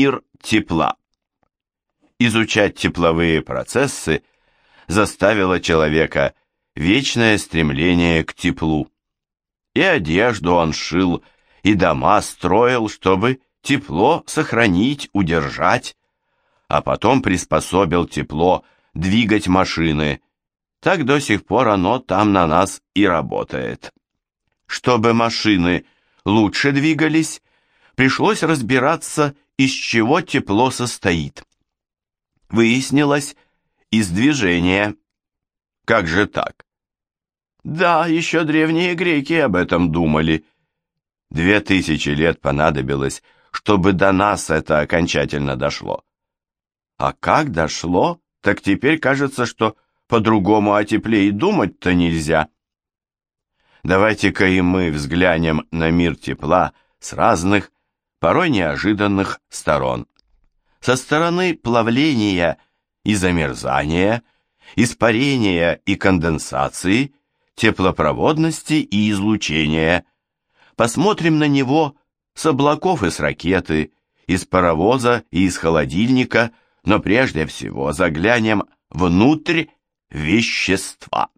Мир тепла. Изучать тепловые процессы заставило человека вечное стремление к теплу. И одежду он шил, и дома строил, чтобы тепло сохранить, удержать, а потом приспособил тепло двигать машины. Так до сих пор оно там на нас и работает. Чтобы машины лучше двигались, пришлось разбираться, из чего тепло состоит. Выяснилось, из движения. Как же так? Да, еще древние греки об этом думали. Две тысячи лет понадобилось, чтобы до нас это окончательно дошло. А как дошло, так теперь кажется, что по-другому о тепле и думать-то нельзя. Давайте-ка и мы взглянем на мир тепла с разных, порой неожиданных сторон. Со стороны плавления и замерзания, испарения и конденсации, теплопроводности и излучения. Посмотрим на него с облаков и с ракеты, из паровоза и из холодильника, но прежде всего заглянем внутрь вещества.